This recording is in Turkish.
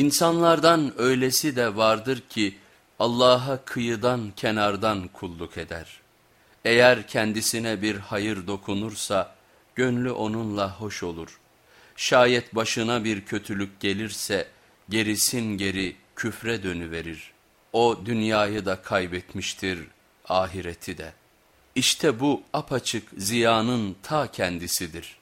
İnsanlardan öylesi de vardır ki Allah'a kıyıdan kenardan kulluk eder. Eğer kendisine bir hayır dokunursa gönlü onunla hoş olur. Şayet başına bir kötülük gelirse gerisin geri küfre dönüverir. O dünyayı da kaybetmiştir, ahireti de. İşte bu apaçık ziyanın ta kendisidir.''